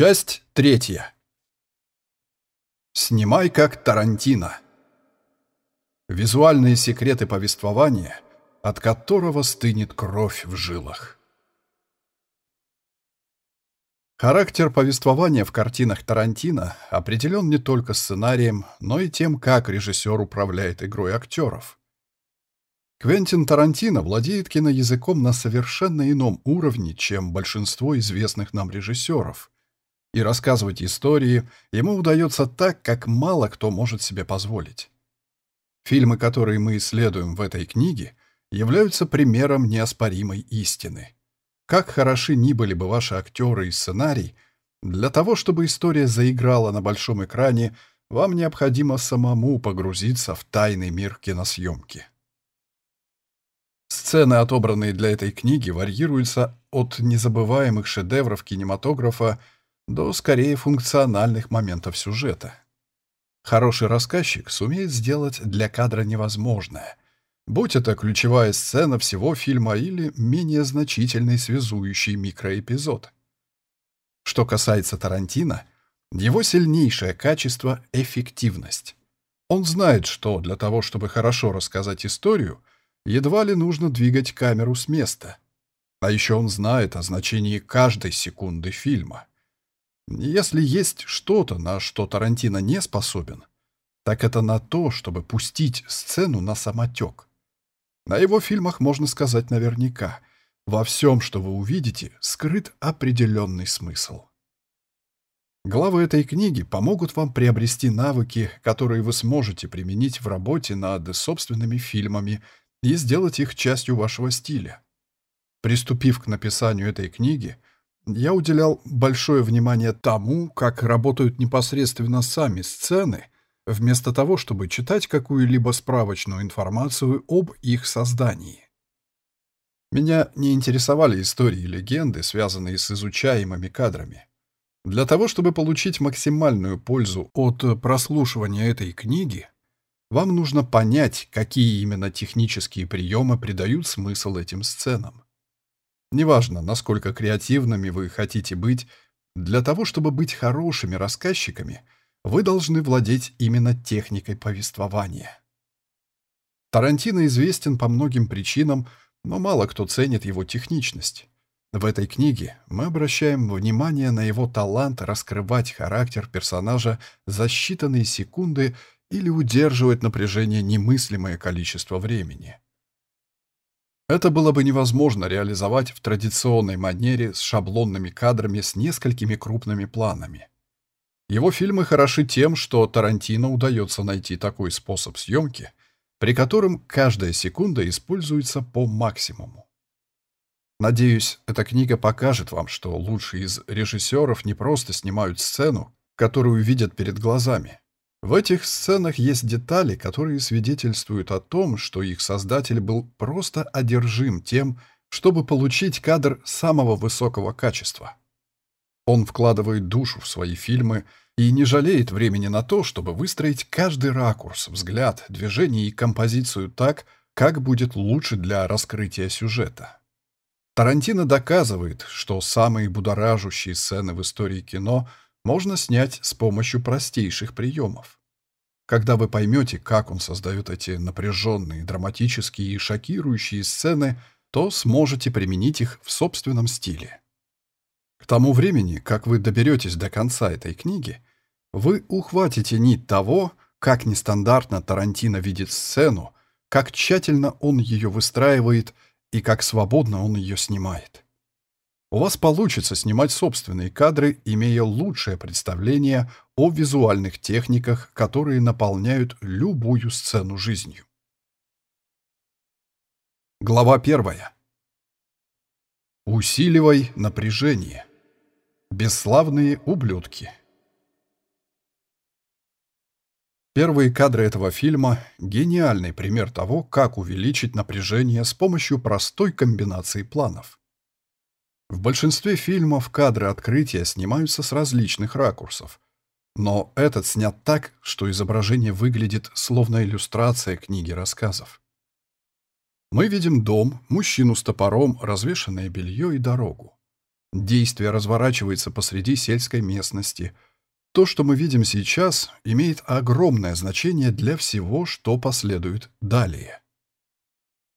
Часть третья. Снимай как Тарантино. Визуальные секреты повествования, от которого стынет кровь в жилах. Характер повествования в картинах Тарантино определен не только сценарием, но и тем, как режиссер управляет игрой актеров. Квентин Тарантино владеет киноязыком на совершенно ином уровне, чем большинство известных нам режиссеров. И рассказывать истории ему удается так, как мало кто может себе позволить. Фильмы, которые мы исследуем в этой книге, являются примером неоспоримой истины. Как хороши ни были бы ваши актеры и сценарий, для того, чтобы история заиграла на большом экране, вам необходимо самому погрузиться в тайный мир киносъемки. Сцены, отобранные для этой книги, варьируются от незабываемых шедевров кинематографа до скорее функциональных моментов сюжета. Хороший рассказчик сумеет сделать для кадра невозможное, будь это ключевая сцена всего фильма или менее значительный связующий микроэпизод. Что касается Тарантино, его сильнейшее качество — эффективность. Он знает, что для того, чтобы хорошо рассказать историю — едва ли нужно двигать камеру с места. А еще он знает о значении каждой секунды фильма. Если есть что-то, на что Тарантино не способен, так это на то, чтобы пустить сцену на самотек. На его фильмах можно сказать наверняка, во всем, что вы увидите, скрыт определенный смысл. Главы этой книги помогут вам приобрести навыки, которые вы сможете применить в работе над собственными фильмами и сделать их частью вашего стиля. Приступив к написанию этой книги, я уделял большое внимание тому, как работают непосредственно сами сцены, вместо того, чтобы читать какую-либо справочную информацию об их создании. Меня не интересовали истории и легенды, связанные с изучаемыми кадрами. Для того, чтобы получить максимальную пользу от прослушивания этой книги, вам нужно понять, какие именно технические приемы придают смысл этим сценам. Неважно, насколько креативными вы хотите быть, для того, чтобы быть хорошими рассказчиками, вы должны владеть именно техникой повествования. Тарантино известен по многим причинам, но мало кто ценит его техничность. В этой книге мы обращаем внимание на его талант раскрывать характер персонажа за считанные секунды или удерживать напряжение немыслимое количество времени. Это было бы невозможно реализовать в традиционной манере с шаблонными кадрами с несколькими крупными планами. Его фильмы хороши тем, что Тарантино удается найти такой способ съемки, при котором каждая секунда используется по максимуму. Надеюсь, эта книга покажет вам, что лучшие из режиссеров не просто снимают сцену, которую видят перед глазами, в этих сценах есть детали, которые свидетельствуют о том, что их создатель был просто одержим тем, чтобы получить кадр самого высокого качества. Он вкладывает душу в свои фильмы и не жалеет времени на то, чтобы выстроить каждый ракурс, взгляд, движение и композицию так, как будет лучше для раскрытия сюжета. Тарантино доказывает, что самые будоражащие сцены в истории кино – можно снять с помощью простейших приемов. Когда вы поймете, как он создает эти напряженные, драматические и шокирующие сцены, то сможете применить их в собственном стиле. К тому времени, как вы доберетесь до конца этой книги, вы ухватите нить того, как нестандартно Тарантино видит сцену, как тщательно он ее выстраивает и как свободно он ее снимает. У вас получится снимать собственные кадры, имея лучшее представление о визуальных техниках, которые наполняют любую сцену жизнью. Глава первая. Усиливай напряжение. Бесславные ублюдки. Первые кадры этого фильма – гениальный пример того, как увеличить напряжение с помощью простой комбинации планов. В большинстве фильмов кадры открытия снимаются с различных ракурсов. Но этот снят так, что изображение выглядит словно иллюстрация книги рассказов. Мы видим дом, мужчину с топором, развешанное белье и дорогу. Действие разворачивается посреди сельской местности. То, что мы видим сейчас, имеет огромное значение для всего, что последует далее.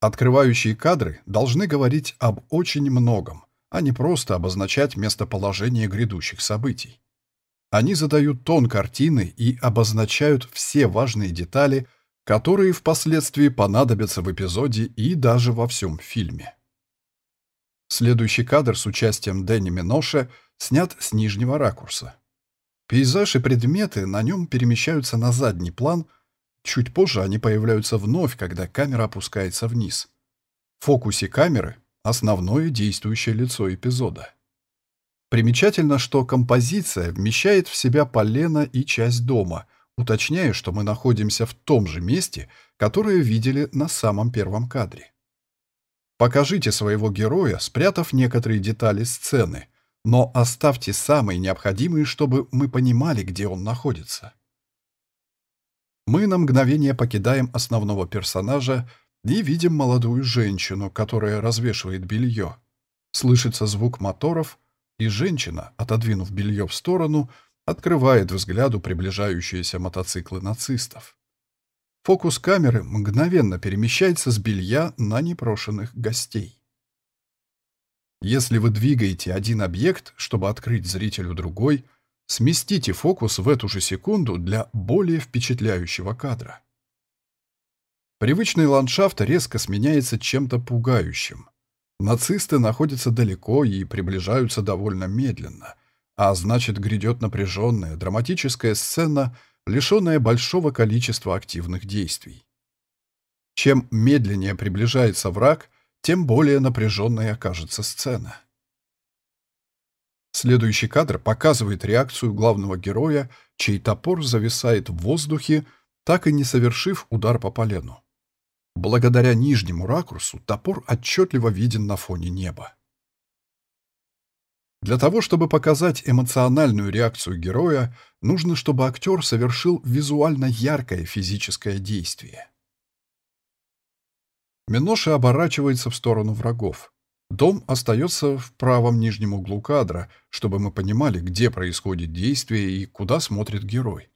Открывающие кадры должны говорить об очень многом, а не просто обозначать местоположение грядущих событий. Они задают тон картины и обозначают все важные детали, которые впоследствии понадобятся в эпизоде и даже во всем фильме. Следующий кадр с участием Дэнни Миноше снят с нижнего ракурса. Пейзаж и предметы на нем перемещаются на задний план, чуть позже они появляются вновь, когда камера опускается вниз. В фокусе камеры — основное действующее лицо эпизода. Примечательно, что композиция вмещает в себя полено и часть дома, уточняя, что мы находимся в том же месте, которое видели на самом первом кадре. Покажите своего героя, спрятав некоторые детали сцены, но оставьте самые необходимые, чтобы мы понимали, где он находится. Мы на мгновение покидаем основного персонажа и видим молодую женщину, которая развешивает белье. Слышится звук моторов — и женщина, отодвинув белье в сторону, открывает взгляду приближающиеся мотоциклы нацистов. Фокус камеры мгновенно перемещается с белья на непрошенных гостей. Если вы двигаете один объект, чтобы открыть зрителю другой, сместите фокус в эту же секунду для более впечатляющего кадра. Привычный ландшафт резко сменяется чем-то пугающим. Нацисты находятся далеко и приближаются довольно медленно, а значит, грядет напряженная, драматическая сцена, лишенная большого количества активных действий. Чем медленнее приближается враг, тем более напряженной окажется сцена. Следующий кадр показывает реакцию главного героя, чей топор зависает в воздухе, так и не совершив удар по полену. Благодаря нижнему ракурсу топор отчетливо виден на фоне неба. Для того, чтобы показать эмоциональную реакцию героя, нужно, чтобы актер совершил визуально яркое физическое действие. Миноша оборачивается в сторону врагов. Дом остается в правом нижнем углу кадра, чтобы мы понимали, где происходит действие и куда смотрит герой.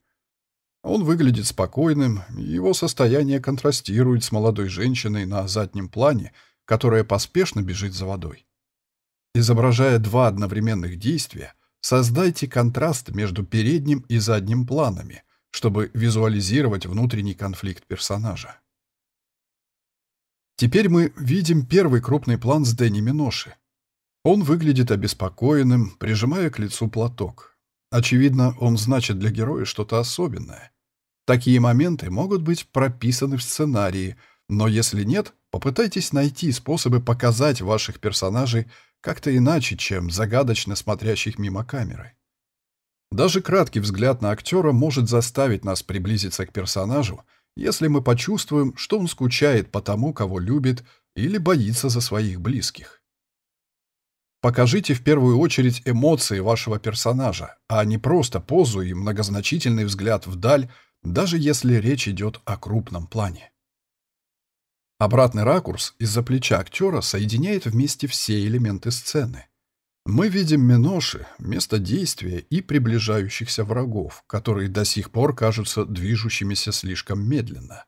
Он выглядит спокойным, его состояние контрастирует с молодой женщиной на заднем плане, которая поспешно бежит за водой. Изображая два одновременных действия, создайте контраст между передним и задним планами, чтобы визуализировать внутренний конфликт персонажа. Теперь мы видим первый крупный план с Дэнни Миноши. Он выглядит обеспокоенным, прижимая к лицу платок. Очевидно, он значит для героя что-то особенное. Такие моменты могут быть прописаны в сценарии, но если нет, попытайтесь найти способы показать ваших персонажей как-то иначе, чем загадочно смотрящих мимо камеры. Даже краткий взгляд на актера может заставить нас приблизиться к персонажу, если мы почувствуем, что он скучает по тому, кого любит, или боится за своих близких. Покажите в первую очередь эмоции вашего персонажа, а не просто позу и многозначительный взгляд вдаль, даже если речь идет о крупном плане. Обратный ракурс из-за плеча актера соединяет вместе все элементы сцены. Мы видим Миноши, место действия и приближающихся врагов, которые до сих пор кажутся движущимися слишком медленно.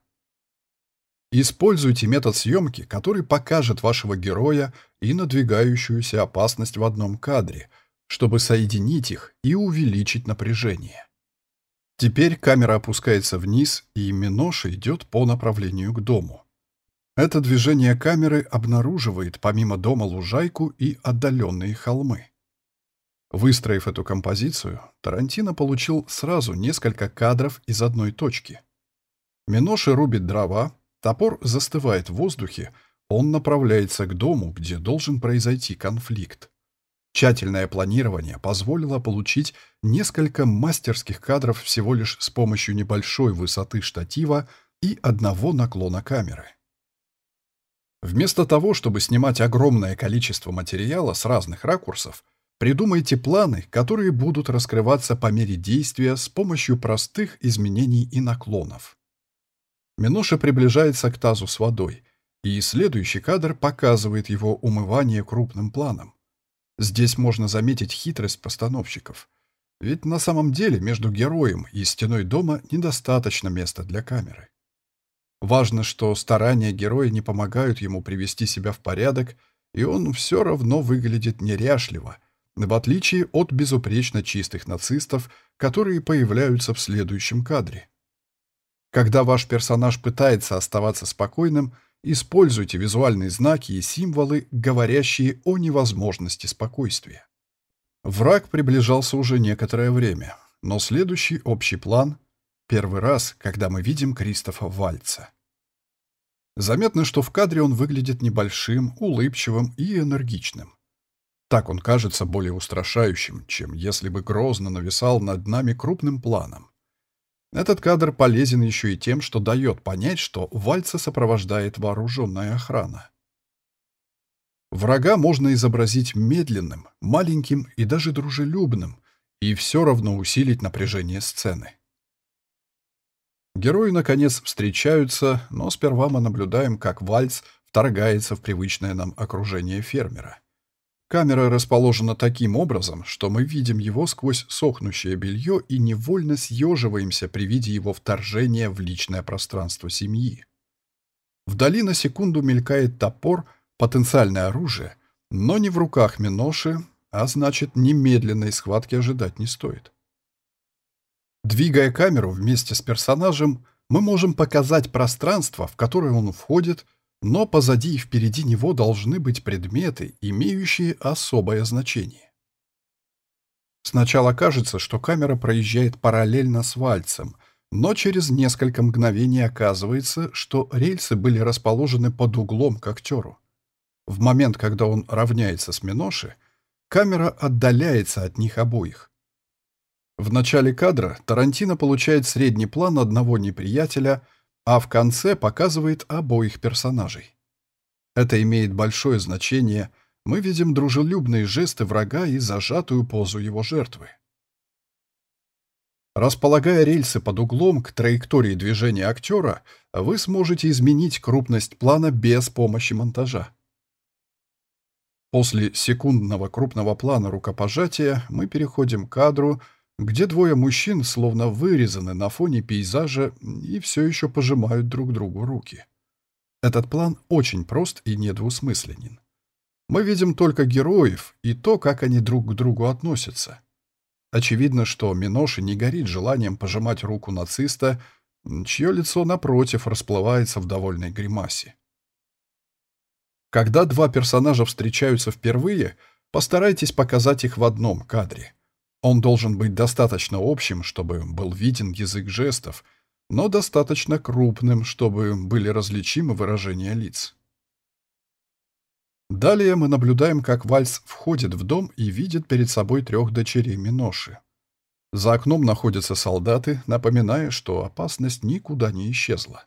Используйте метод съемки, который покажет вашего героя и надвигающуюся опасность в одном кадре, чтобы соединить их и увеличить напряжение. Теперь камера опускается вниз, и Миноша идет по направлению к дому. Это движение камеры обнаруживает помимо дома лужайку и отдаленные холмы. Выстроив эту композицию, Тарантино получил сразу несколько кадров из одной точки. Миноши рубит дрова, топор застывает в воздухе, он направляется к дому, где должен произойти конфликт. Тщательное планирование позволило получить несколько мастерских кадров всего лишь с помощью небольшой высоты штатива и одного наклона камеры. Вместо того, чтобы снимать огромное количество материала с разных ракурсов, придумайте планы, которые будут раскрываться по мере действия с помощью простых изменений и наклонов. Миноша приближается к тазу с водой, и следующий кадр показывает его умывание крупным планом. Здесь можно заметить хитрость постановщиков. Ведь на самом деле между героем и стеной дома недостаточно места для камеры. Важно, что старания героя не помогают ему привести себя в порядок, и он все равно выглядит неряшливо, в отличие от безупречно чистых нацистов, которые появляются в следующем кадре. Когда ваш персонаж пытается оставаться спокойным, используйте визуальные знаки и символы, говорящие о невозможности спокойствия. Враг приближался уже некоторое время, но следующий общий план — первый раз, когда мы видим Кристофа Вальца. Заметно, что в кадре он выглядит небольшим, улыбчивым и энергичным. Так он кажется более устрашающим, чем если бы грозно нависал над нами крупным планом. Этот кадр полезен еще и тем, что дает понять, что Вальца сопровождает вооруженная охрана. Врага можно изобразить медленным, маленьким и даже дружелюбным, и все равно усилить напряжение сцены. Герои, наконец, встречаются, но сперва мы наблюдаем, как Вальц вторгается в привычное нам окружение фермера. Камера расположена таким образом, что мы видим его сквозь сохнущее белье и невольно съеживаемся при виде его вторжения в личное пространство семьи. Вдали на секунду мелькает топор, потенциальное оружие, но не в руках Миноши, а значит, немедленной схватки ожидать не стоит. Двигая камеру вместе с персонажем, мы можем показать пространство, в которое он входит, но позади и впереди него должны быть предметы, имеющие особое значение. Сначала кажется, что камера проезжает параллельно с вальцем, но через несколько мгновений оказывается, что рельсы были расположены под углом к актеру. В момент, когда он равняется с Миноши, камера отдаляется от них обоих. В начале кадра Тарантино получает средний план одного неприятеля, а в конце показывает обоих персонажей. Это имеет большое значение. Мы видим дружелюбные жесты врага и зажатую позу его жертвы. Располагая рельсы под углом к траектории движения актера, вы сможете изменить крупность плана без помощи монтажа. После секундного крупного плана рукопожатия мы переходим к кадру, где двое мужчин словно вырезаны на фоне пейзажа и все еще пожимают друг другу руки. Этот план очень прост и недвусмысленен. Мы видим только героев и то, как они друг к другу относятся. Очевидно, что Миноши не горит желанием пожимать руку нациста, чье лицо, напротив, расплывается в довольной гримасе. Когда два персонажа встречаются впервые, постарайтесь показать их в одном кадре. Он должен быть достаточно общим, чтобы был виден язык жестов, но достаточно крупным, чтобы были различимы выражения лиц. Далее мы наблюдаем, как Вальс входит в дом и видит перед собой трех дочерей Миноши. За окном находятся солдаты, напоминая, что опасность никуда не исчезла.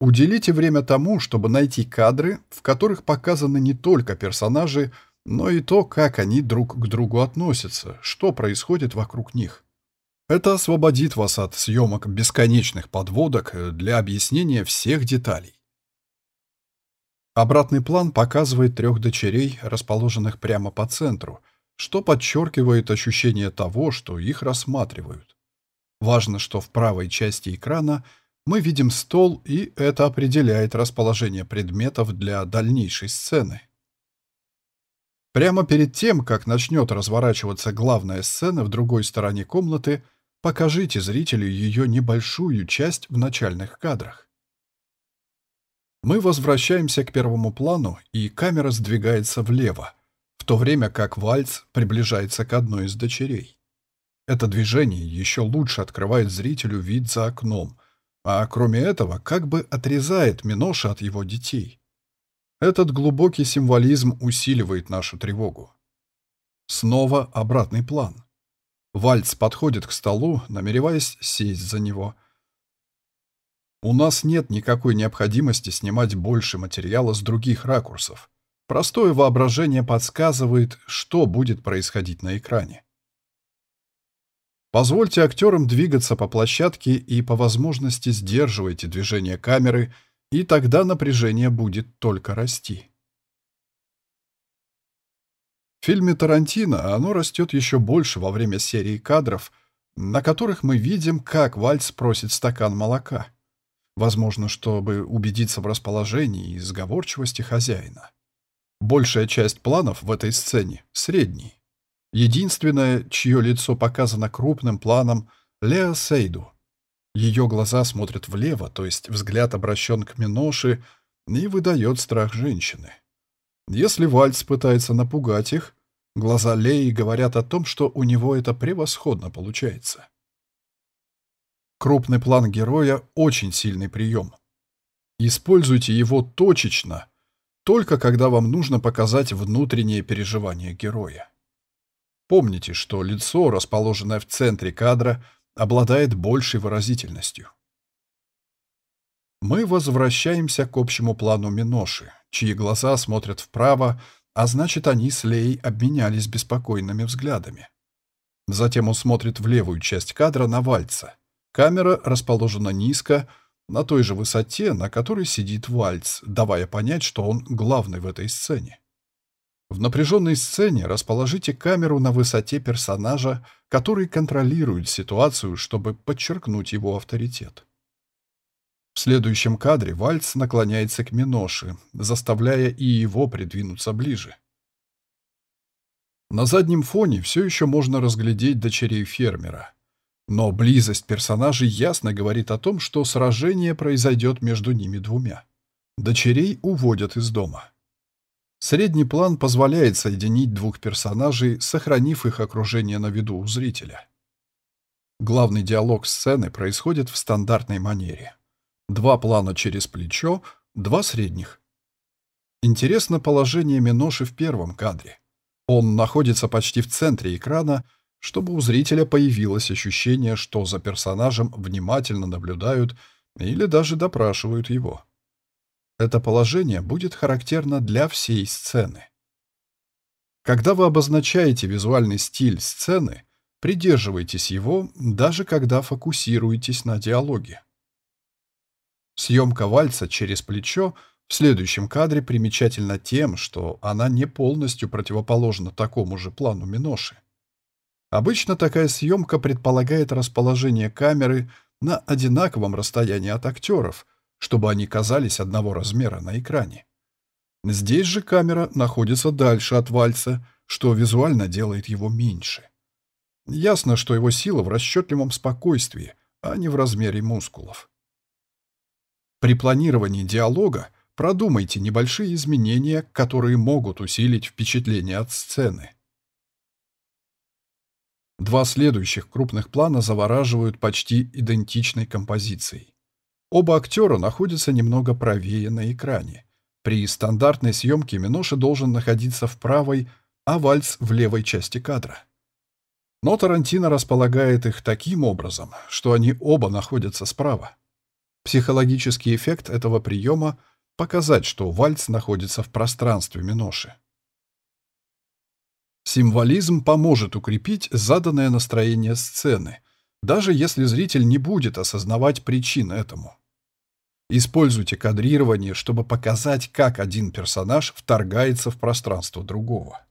Уделите время тому, чтобы найти кадры, в которых показаны не только персонажи, но и то, как они друг к другу относятся, что происходит вокруг них. Это освободит вас от съемок бесконечных подводок для объяснения всех деталей. Обратный план показывает трех дочерей, расположенных прямо по центру, что подчеркивает ощущение того, что их рассматривают. Важно, что в правой части экрана – мы видим стол, и это определяет расположение предметов для дальнейшей сцены. Прямо перед тем, как начнет разворачиваться главная сцена в другой стороне комнаты, покажите зрителю ее небольшую часть в начальных кадрах. Мы возвращаемся к первому плану, и камера сдвигается влево, в то время как вальц приближается к одной из дочерей. Это движение еще лучше открывает зрителю вид за окном – а кроме этого, как бы отрезает Миноша от его детей. Этот глубокий символизм усиливает нашу тревогу. Снова обратный план. Вальц подходит к столу, намереваясь сесть за него. У нас нет никакой необходимости снимать больше материала с других ракурсов. Простое воображение подсказывает, что будет происходить на экране. Позвольте актерам двигаться по площадке и по возможности сдерживайте движение камеры, и тогда напряжение будет только расти. В фильме Тарантино оно растет еще больше во время серии кадров, на которых мы видим, как Вальц просит стакан молока. Возможно, чтобы убедиться в расположении и сговорчивости хозяина. Большая часть планов в этой сцене — средний. Единственное, чье лицо показано крупным планом — Лео Сейду. Ее глаза смотрят влево, то есть взгляд обращен к Миноши и выдает страх женщины. Если Вальц пытается напугать их, глаза Леи говорят о том, что у него это превосходно получается. Крупный план героя — очень сильный прием. Используйте его точечно, только когда вам нужно показать внутреннее переживание героя. Помните, что лицо, расположенное в центре кадра, обладает большей выразительностью. Мы возвращаемся к общему плану Миноши, чьи глаза смотрят вправо, а значит, они с Лей обменялись беспокойными взглядами. Затем он смотрит в левую часть кадра на Вальца. Камера расположена низко, на той же высоте, на которой сидит Вальц, давая понять, что он главный в этой сцене. В напряженной сцене расположите камеру на высоте персонажа, который контролирует ситуацию, чтобы подчеркнуть его авторитет. В следующем кадре Вальц наклоняется к Миноши, заставляя и его придвинуться ближе. На заднем фоне все еще можно разглядеть дочерей фермера. Но близость персонажей ясно говорит о том, что сражение произойдет между ними двумя. Дочерей уводят из дома. Средний план позволяет соединить двух персонажей, сохранив их окружение на виду у зрителя. Главный диалог сцены происходит в стандартной манере. Два плана через плечо, два средних. Интересно положение Миноши в первом кадре. Он находится почти в центре экрана, чтобы у зрителя появилось ощущение, что за персонажем внимательно наблюдают или даже допрашивают его. Это положение будет характерно для всей сцены. Когда вы обозначаете визуальный стиль сцены, придерживайтесь его, даже когда фокусируетесь на диалоге. Съемка вальса через плечо в следующем кадре примечательна тем, что она не полностью противоположна такому же плану Миноши. Обычно такая съемка предполагает расположение камеры на одинаковом расстоянии от актеров, чтобы они казались одного размера на экране. Здесь же камера находится дальше от вальса, что визуально делает его меньше. Ясно, что его сила в расчетливом спокойствии, а не в размере мускулов. При планировании диалога продумайте небольшие изменения, которые могут усилить впечатление от сцены. Два следующих крупных плана завораживают почти идентичной композицией. Оба актера находятся немного правее на экране. При стандартной съемке Миноши должен находиться в правой, а Вальц в левой части кадра. Но Тарантино располагает их таким образом, что они оба находятся справа. Психологический эффект этого приема — показать, что Вальц находится в пространстве Миноши. Символизм поможет укрепить заданное настроение сцены, даже если зритель не будет осознавать причин этому. Используйте кадрирование, чтобы показать, как один персонаж вторгается в пространство другого.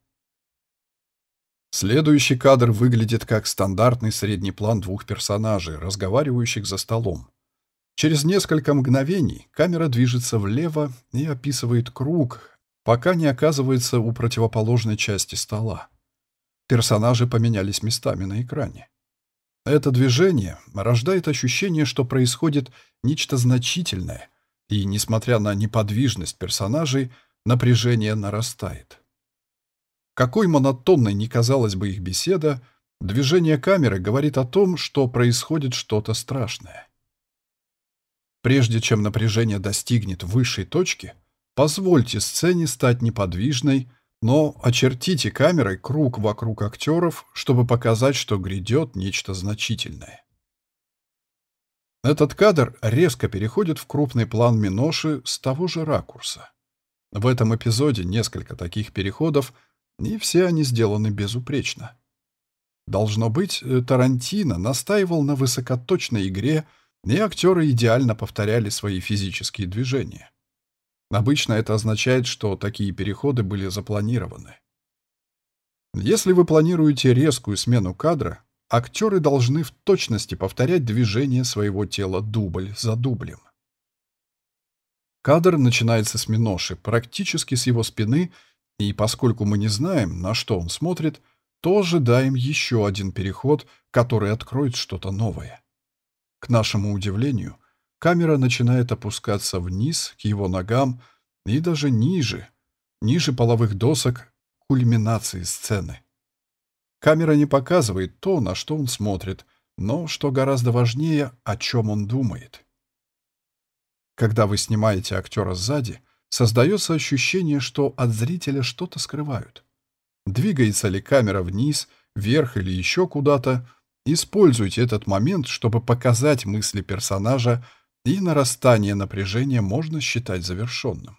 Следующий кадр выглядит как стандартный средний план двух персонажей, разговаривающих за столом. Через несколько мгновений камера движется влево и описывает круг, пока не оказывается у противоположной части стола. Персонажи поменялись местами на экране. Это движение рождает ощущение, что происходит нечто значительное, и, несмотря на неподвижность персонажей, напряжение нарастает. Какой монотонной ни казалась бы их беседа, движение камеры говорит о том, что происходит что-то страшное. Прежде чем напряжение достигнет высшей точки – Позвольте сцене стать неподвижной, но очертите камерой круг вокруг актеров, чтобы показать, что грядет нечто значительное. Этот кадр резко переходит в крупный план Миноши с того же ракурса. В этом эпизоде несколько таких переходов, и все они сделаны безупречно. Должно быть, Тарантино настаивал на высокоточной игре, и актеры идеально повторяли свои физические движения. Обычно это означает, что такие переходы были запланированы. Если вы планируете резкую смену кадра, актеры должны в точности повторять движение своего тела дубль за дублем. Кадр начинается с Миноши, практически с его спины, и поскольку мы не знаем, на что он смотрит, то ожидаем еще один переход, который откроет что-то новое. К нашему удивлению, камера начинает опускаться вниз, к его ногам, и даже ниже, ниже половых досок, кульминации сцены. Камера не показывает то, на что он смотрит, но, что гораздо важнее, о чем он думает. Когда вы снимаете актера сзади, создается ощущение, что от зрителя что-то скрывают. Двигается ли камера вниз, вверх или еще куда-то, используйте этот момент, чтобы показать мысли персонажа, и нарастание напряжения можно считать завершенным.